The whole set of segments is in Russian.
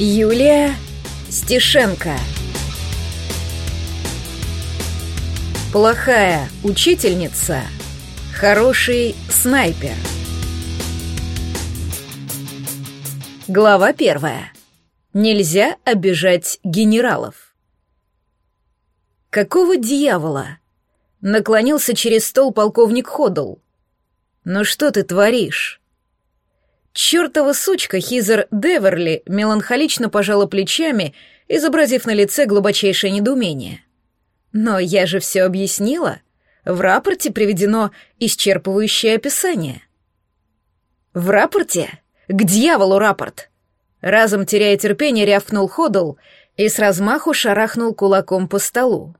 Юлия Стешенко Плохая учительница, хороший снайпер. Глава первая. Нельзя обижать генералов. Какого дьявола? Наклонился через стол полковник Ходл. Ну что ты творишь? Чёртова сучка Хизер Деверли меланхолично пожала плечами, изобразив на лице глубочайшее недоумение. Но я же все объяснила. В рапорте приведено исчерпывающее описание. В рапорте? К дьяволу рапорт! Разом теряя терпение, рявкнул Ходл и с размаху шарахнул кулаком по столу.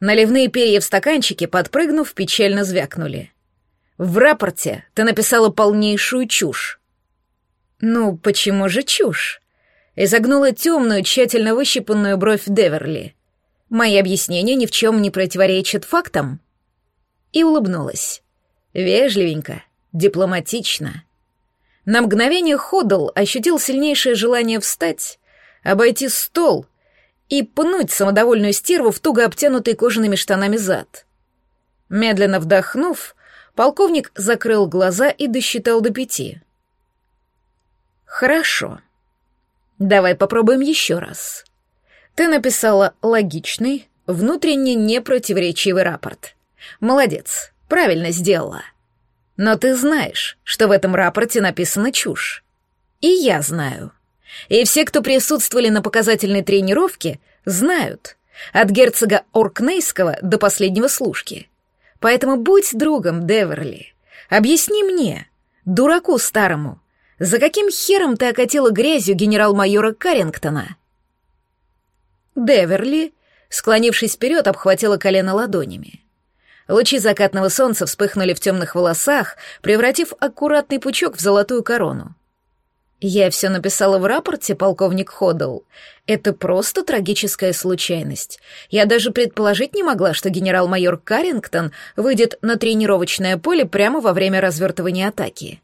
Наливные перья в стаканчике, подпрыгнув, печально звякнули. В рапорте ты написала полнейшую чушь. «Ну, почему же чушь?» — изогнула темную, тщательно выщипанную бровь Деверли. «Мои объяснения ни в чем не противоречат фактам?» И улыбнулась. Вежливенько, дипломатично. На мгновение Ходл ощутил сильнейшее желание встать, обойти стол и пнуть самодовольную стерву в туго обтянутый кожаными штанами зад. Медленно вдохнув, полковник закрыл глаза и досчитал до пяти — Хорошо. Давай попробуем еще раз. Ты написала логичный, внутренне непротиворечивый рапорт. Молодец, правильно сделала. Но ты знаешь, что в этом рапорте написана чушь. И я знаю. И все, кто присутствовали на показательной тренировке, знают. От герцога Оркнейского до последнего служки. Поэтому будь другом, Деверли. Объясни мне, дураку старому, за каким хером ты окатила грязью генерал-майора Каррингтона?» Деверли, склонившись вперед, обхватила колено ладонями. Лучи закатного солнца вспыхнули в темных волосах, превратив аккуратный пучок в золотую корону. «Я все написала в рапорте, полковник Ходл. Это просто трагическая случайность. Я даже предположить не могла, что генерал-майор Каррингтон выйдет на тренировочное поле прямо во время развертывания атаки».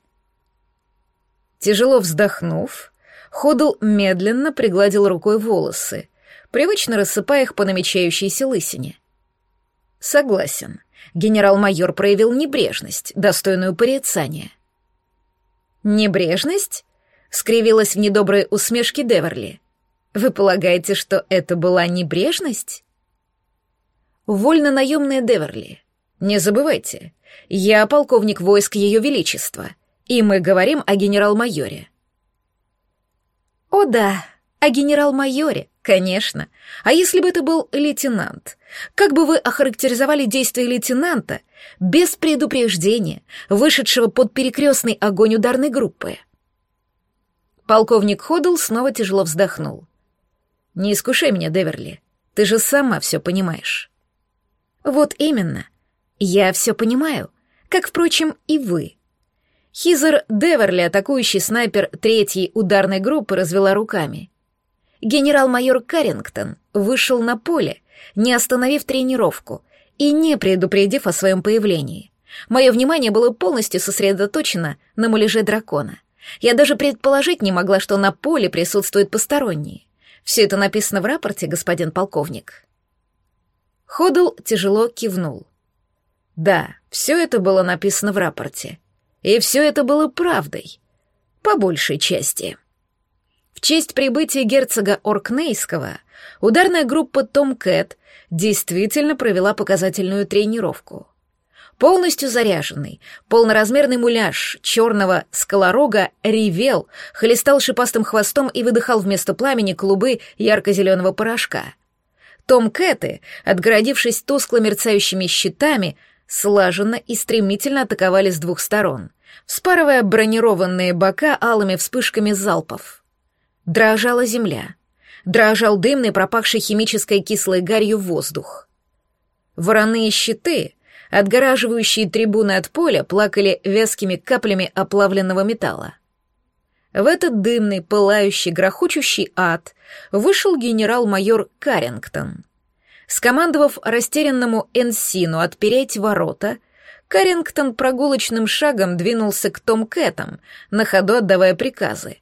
Тяжело вздохнув, Ходл медленно пригладил рукой волосы, привычно рассыпая их по намечающейся лысине. Согласен, генерал-майор проявил небрежность, достойную порицания. «Небрежность?» — скривилась в недоброй усмешке Деверли. «Вы полагаете, что это была небрежность?» «Вольно наемная Деверли. Не забывайте, я полковник войск Ее Величества, и мы говорим о генерал-майоре. О да, о генерал-майоре, конечно. А если бы это был лейтенант? Как бы вы охарактеризовали действия лейтенанта без предупреждения, вышедшего под перекрестный огонь ударной группы? Полковник Ходл снова тяжело вздохнул. «Не искушай меня, Деверли. Ты же сама все понимаешь». «Вот именно. Я все понимаю, как, впрочем, и вы», Хизер Деверли, атакующий снайпер третьей ударной группы, развела руками. Генерал-майор Каррингтон вышел на поле, не остановив тренировку и не предупредив о своем появлении. Мое внимание было полностью сосредоточено на муляже дракона. Я даже предположить не могла, что на поле присутствуют посторонние. Все это написано в рапорте, господин полковник. Ходл тяжело кивнул. Да, все это было написано в рапорте. И все это было правдой. По большей части. В честь прибытия герцога Оркнейского ударная группа Том Кэт действительно провела показательную тренировку. Полностью заряженный, полноразмерный муляж черного скалорога ревел, хлестал шипастым хвостом и выдыхал вместо пламени клубы ярко-зеленого порошка. Том Кэты, отгородившись тускло мерцающими щитами, слаженно и стремительно атаковали с двух сторон, вспарывая бронированные бока алыми вспышками залпов. Дрожала земля. Дрожал дымный, пропахший химической кислой гарью воздух. Вороные щиты, отгораживающие трибуны от поля, плакали вязкими каплями оплавленного металла. В этот дымный, пылающий, грохочущий ад вышел генерал-майор Каррингтон — Скомандовав растерянному Энсину отпереть ворота, Каррингтон прогулочным шагом двинулся к Том Кэтам, на ходу отдавая приказы.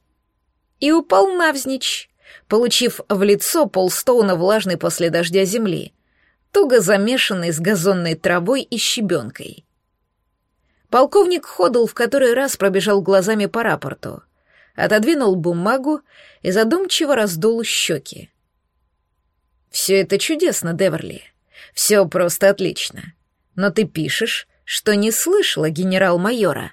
И упал навзничь, получив в лицо полстоуна влажной после дождя земли, туго замешанной с газонной травой и щебенкой. Полковник Ходл в который раз пробежал глазами по рапорту, отодвинул бумагу и задумчиво раздул щеки. «Все это чудесно, Деверли. Все просто отлично. Но ты пишешь, что не слышала генерал-майора».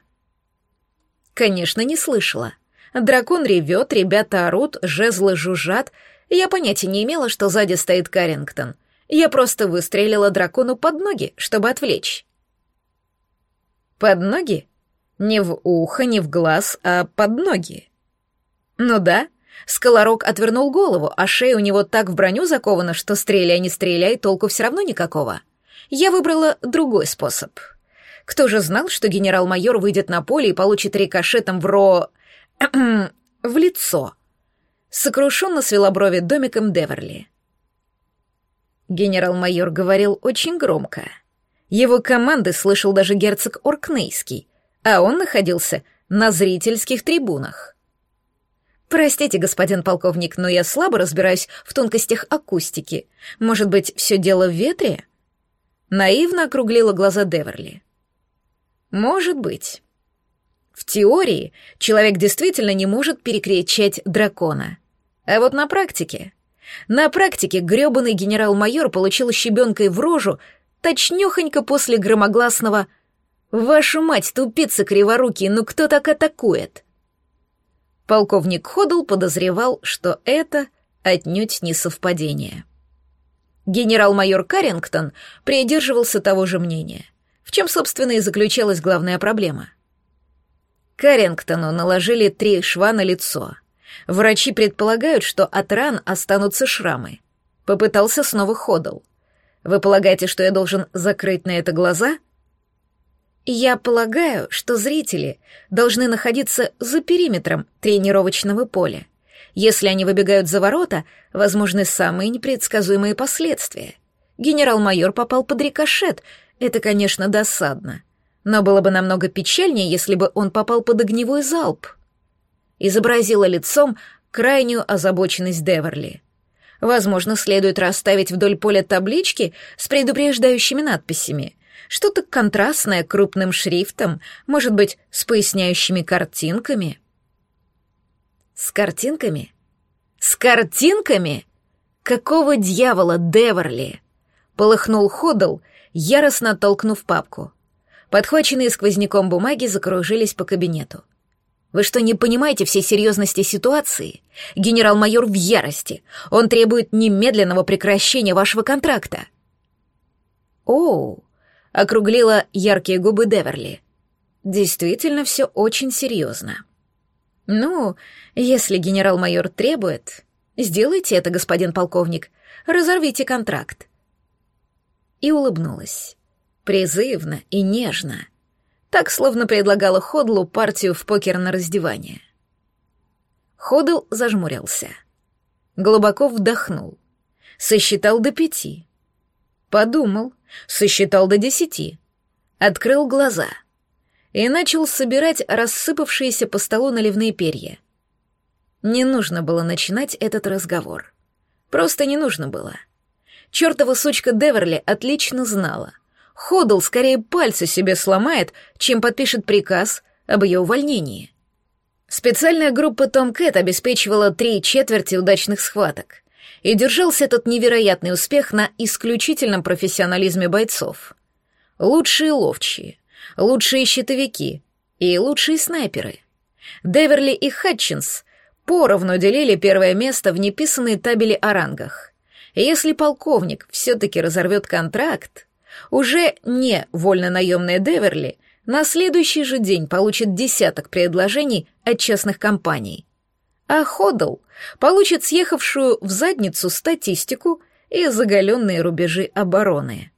«Конечно, не слышала. Дракон ревет, ребята орут, жезлы жужжат. Я понятия не имела, что сзади стоит Карингтон. Я просто выстрелила дракону под ноги, чтобы отвлечь». «Под ноги? Не в ухо, не в глаз, а под ноги». «Ну да». Скалорок отвернул голову, а шея у него так в броню закована, что стреляй, не стреляй, толку все равно никакого. Я выбрала другой способ. Кто же знал, что генерал-майор выйдет на поле и получит рикошетом в ро... в лицо? Сокрушенно свела брови домиком Деверли. Генерал-майор говорил очень громко. Его команды слышал даже герцог Оркнейский, а он находился на зрительских трибунах. «Простите, господин полковник, но я слабо разбираюсь в тонкостях акустики. Может быть, все дело в ветре?» Наивно округлила глаза Деверли. «Может быть. В теории человек действительно не может перекричать дракона. А вот на практике... На практике грёбаный генерал-майор получил щебенкой в рожу точнёхонько после громогласного «Вашу мать, тупица криворукий, ну кто так атакует?» Полковник Ходл подозревал, что это отнюдь не совпадение. Генерал-майор Каррингтон придерживался того же мнения, в чем, собственно, и заключалась главная проблема. Каррингтону наложили три шва на лицо. Врачи предполагают, что от ран останутся шрамы. Попытался снова Ходл. Вы полагаете, что я должен закрыть на это глаза? Я полагаю, что зрители должны находиться за периметром тренировочного поля. Если они выбегают за ворота, возможны самые непредсказуемые последствия. Генерал-майор попал под рикошет. Это, конечно, досадно. Но было бы намного печальнее, если бы он попал под огневой залп. Изобразила лицом крайнюю озабоченность Деверли. Возможно, следует расставить вдоль поля таблички с предупреждающими надписями — что-то контрастное крупным шрифтом, может быть, с поясняющими картинками. С картинками? С картинками? Какого дьявола, Деверли? Полыхнул Ходл, яростно толкнув папку. Подхваченные сквозняком бумаги закружились по кабинету. Вы что, не понимаете всей серьезности ситуации? Генерал-майор в ярости. Он требует немедленного прекращения вашего контракта. Оу, округлила яркие губы Деверли. Действительно, все очень серьезно. Ну, если генерал-майор требует, сделайте это, господин полковник, разорвите контракт. И улыбнулась. Призывно и нежно. Так, словно предлагала Ходлу партию в покер на раздевание. Ходл зажмурился. Глубоко вдохнул. Сосчитал до пяти. Подумал, сосчитал до десяти, открыл глаза и начал собирать рассыпавшиеся по столу наливные перья. Не нужно было начинать этот разговор. Просто не нужно было. Чёртова сучка Деверли отлично знала. Ходл скорее пальцы себе сломает, чем подпишет приказ об ее увольнении. Специальная группа Том Кэт обеспечивала три четверти удачных схваток и держался этот невероятный успех на исключительном профессионализме бойцов. Лучшие ловчие, лучшие щитовики и лучшие снайперы. Деверли и Хатчинс поровну делили первое место в неписанной табели о рангах. И если полковник все-таки разорвет контракт, уже не вольно-наемная Деверли на следующий же день получит десяток предложений от частных компаний. А Ходл получит съехавшую в задницу статистику и заголенные рубежи обороны.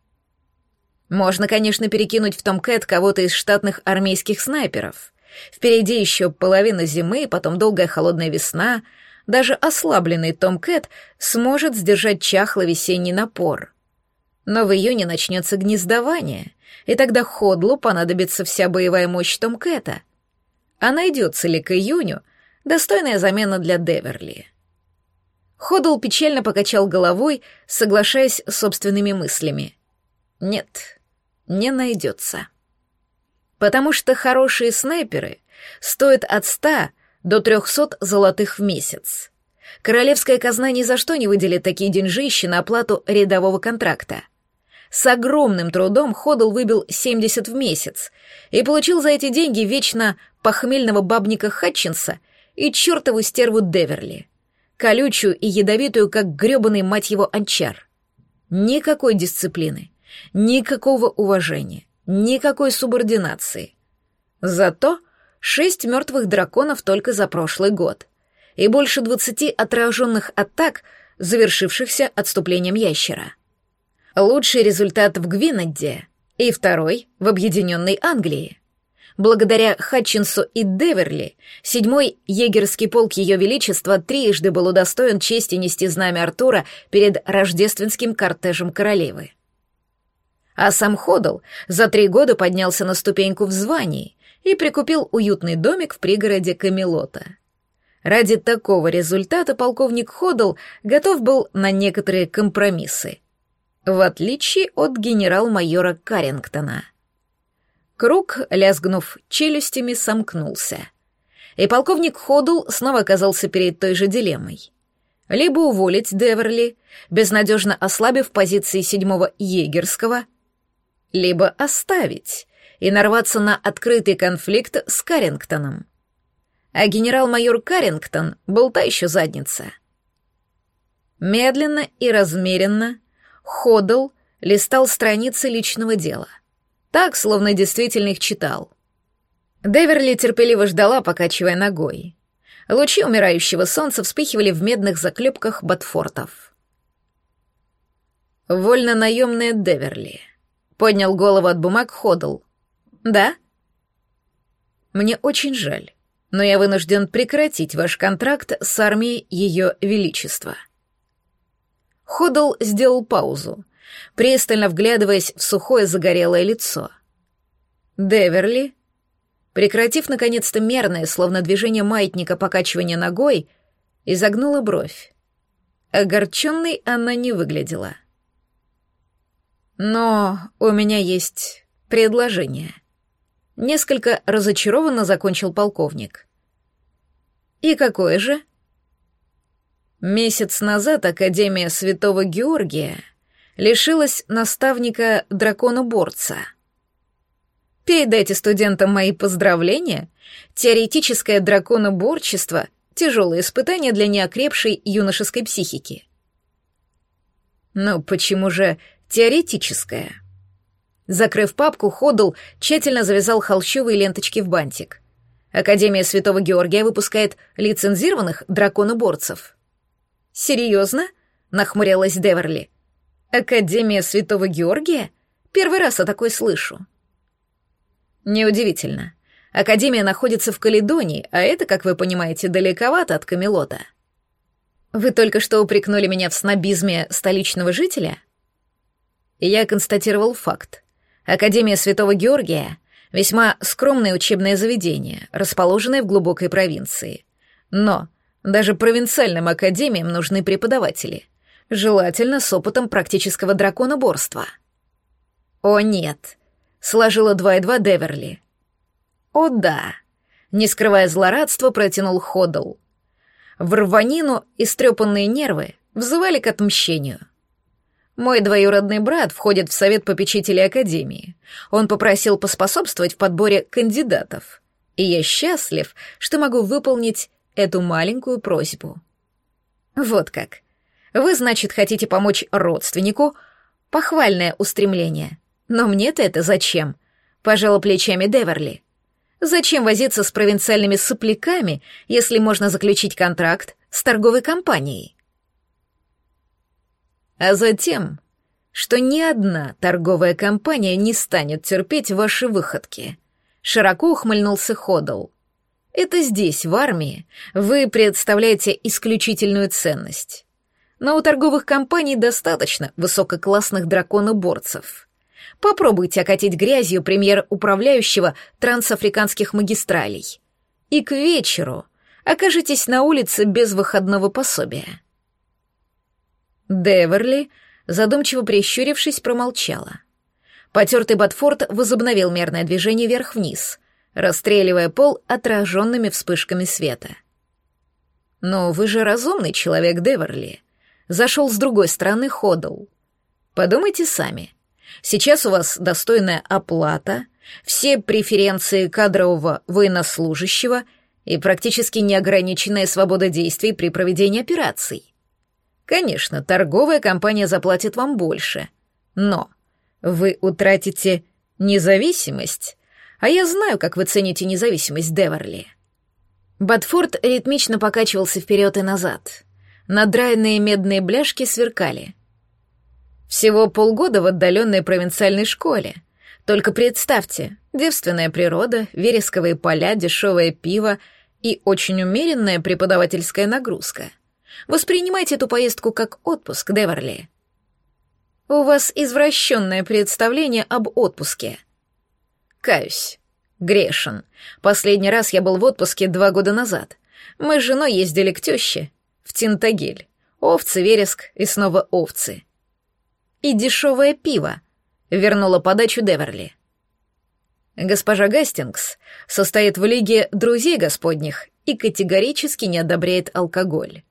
Можно, конечно, перекинуть в Том Кэт кого-то из штатных армейских снайперов. Впереди еще половина зимы, потом долгая холодная весна. Даже ослабленный Том Кэт сможет сдержать чахлый весенний напор. Но в июне начнется гнездование, и тогда Ходлу понадобится вся боевая мощь Том А найдется ли к июню достойная замена для Деверли. Ходл печально покачал головой, соглашаясь с собственными мыслями. Нет, не найдется. Потому что хорошие снайперы стоят от ста до трехсот золотых в месяц. Королевская казна ни за что не выделит такие деньжищи на оплату рядового контракта. С огромным трудом Ходл выбил 70 в месяц и получил за эти деньги вечно похмельного бабника Хатчинса и чертову стерву Деверли, колючую и ядовитую, как грёбаный, мать его, анчар. Никакой дисциплины, никакого уважения, никакой субординации. Зато шесть мертвых драконов только за прошлый год и больше двадцати отраженных атак, завершившихся отступлением ящера. Лучший результат в Гвинедде и второй в Объединенной Англии. Благодаря Хатчинсу и Деверли, седьмой егерский полк Ее Величества трижды был удостоен чести нести знамя Артура перед рождественским кортежем королевы. А сам Ходл за три года поднялся на ступеньку в звании и прикупил уютный домик в пригороде Камелота. Ради такого результата полковник Ходл готов был на некоторые компромиссы, в отличие от генерал-майора Карингтона. Круг, лязгнув челюстями, сомкнулся. И полковник Ходл снова оказался перед той же дилеммой. Либо уволить Деверли, безнадежно ослабив позиции седьмого егерского — либо оставить и нарваться на открытый конфликт с Карингтоном. А генерал-майор Карингтон был та еще задница. Медленно и размеренно Ходл листал страницы личного дела. Так, словно действительно их читал. Деверли терпеливо ждала, покачивая ногой. Лучи умирающего солнца вспыхивали в медных заклепках ботфортов. Вольно наемная Деверли — Поднял голову от бумаг Ходл. «Да?» «Мне очень жаль, но я вынужден прекратить ваш контракт с армией Ее Величества». Ходл сделал паузу, пристально вглядываясь в сухое загорелое лицо. Деверли, прекратив наконец-то мерное, словно движение маятника покачивания ногой, изогнула бровь. Огорченной она не выглядела. — но у меня есть предложение. Несколько разочарованно закончил полковник. И какое же? Месяц назад Академия Святого Георгия лишилась наставника дракона-борца. Передайте студентам мои поздравления. Теоретическое драконоборчество — тяжелое испытание для неокрепшей юношеской психики. Но почему же Теоретическое. Закрыв папку, Ходл тщательно завязал холщовые ленточки в бантик. Академия Святого Георгия выпускает лицензированных драконоборцев. «Серьезно?» — нахмурилась Деверли. «Академия Святого Георгия? Первый раз о такой слышу». Неудивительно. Академия находится в Каледонии, а это, как вы понимаете, далековато от Камелота. Вы только что упрекнули меня в снобизме столичного жителя? я констатировал факт. Академия Святого Георгия — весьма скромное учебное заведение, расположенное в глубокой провинции. Но даже провинциальным академиям нужны преподаватели, желательно с опытом практического драконоборства. «О, нет», — сложила два и два Деверли. «О, да», — не скрывая злорадства, протянул Ходл. В рванину истрепанные нервы взывали к отмщению — мой двоюродный брат входит в совет попечителей Академии. Он попросил поспособствовать в подборе кандидатов. И я счастлив, что могу выполнить эту маленькую просьбу. Вот как. Вы, значит, хотите помочь родственнику? Похвальное устремление. Но мне-то это зачем? Пожала плечами Деверли. Зачем возиться с провинциальными сопляками, если можно заключить контракт с торговой компанией? а затем, что ни одна торговая компания не станет терпеть ваши выходки. Широко ухмыльнулся Ходл. Это здесь, в армии, вы представляете исключительную ценность. Но у торговых компаний достаточно высококлассных драконоборцев. Попробуйте окатить грязью премьер управляющего трансафриканских магистралей. И к вечеру окажетесь на улице без выходного пособия. Деверли, задумчиво прищурившись, промолчала. Потертый Батфорд возобновил мерное движение вверх-вниз, расстреливая пол отраженными вспышками света. «Но вы же разумный человек, Деверли», — зашел с другой стороны Ходл. «Подумайте сами. Сейчас у вас достойная оплата, все преференции кадрового военнослужащего и практически неограниченная свобода действий при проведении операций. Конечно, торговая компания заплатит вам больше, но вы утратите независимость, а я знаю, как вы цените независимость Деверли. Батфорд ритмично покачивался вперед и назад. Надраенные медные бляшки сверкали. Всего полгода в отдаленной провинциальной школе. Только представьте, девственная природа, вересковые поля, дешевое пиво и очень умеренная преподавательская нагрузка. Воспринимайте эту поездку как отпуск, Деверли. У вас извращенное представление об отпуске. Каюсь. Грешен. Последний раз я был в отпуске два года назад. Мы с женой ездили к тёще, в Тинтагель. Овцы, вереск и снова овцы. И дешевое пиво, вернула подачу Деверли. Госпожа Гастингс состоит в лиге друзей господних и категорически не одобряет алкоголь.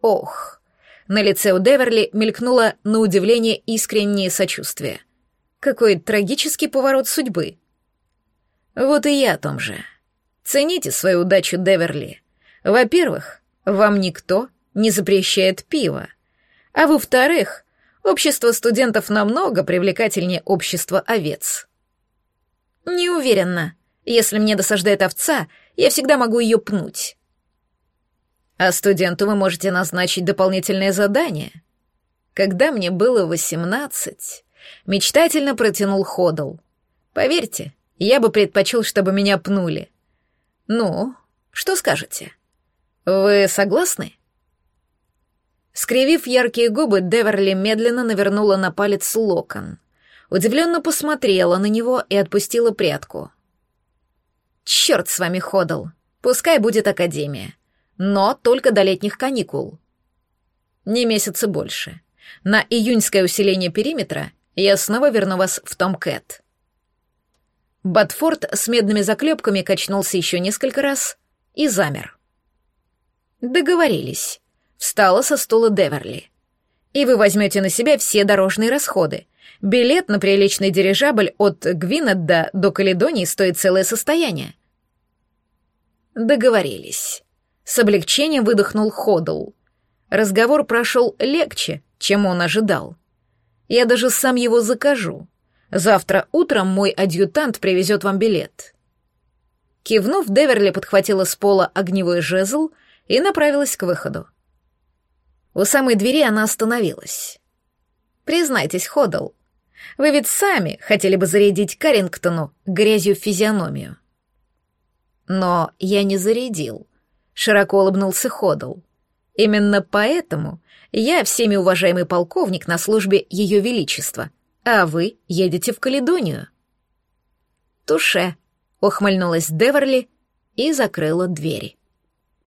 Ох, на лице у Деверли мелькнуло на удивление искреннее сочувствие. Какой трагический поворот судьбы. Вот и я о том же. Цените свою удачу, Деверли. Во-первых, вам никто не запрещает пиво. А во-вторых, общество студентов намного привлекательнее общества овец. Не уверена. Если мне досаждает овца, я всегда могу ее пнуть. А студенту вы можете назначить дополнительное задание. Когда мне было восемнадцать, мечтательно протянул Ходл. Поверьте, я бы предпочел, чтобы меня пнули. Ну, что скажете? Вы согласны? Скривив яркие губы, Деверли медленно навернула на палец локон. Удивленно посмотрела на него и отпустила прядку. «Черт с вами, Ходл! Пускай будет Академия но только до летних каникул. Не месяца больше. На июньское усиление периметра я снова верну вас в Том Кэт. Батфорд с медными заклепками качнулся еще несколько раз и замер. Договорились. Встала со стула Деверли. И вы возьмете на себя все дорожные расходы. Билет на приличный дирижабль от Гвинедда до Каледонии стоит целое состояние. Договорились. С облегчением выдохнул Ходл. Разговор прошел легче, чем он ожидал. Я даже сам его закажу. Завтра утром мой адъютант привезет вам билет. Кивнув, Деверли подхватила с пола огневой жезл и направилась к выходу. У самой двери она остановилась. «Признайтесь, Ходл, вы ведь сами хотели бы зарядить Карингтону грязью физиономию». «Но я не зарядил», широко улыбнулся Ходл. Именно поэтому я всеми уважаемый полковник на службе Ее Величества, а вы едете в Каледонию. Туше, ухмыльнулась Деверли и закрыла двери.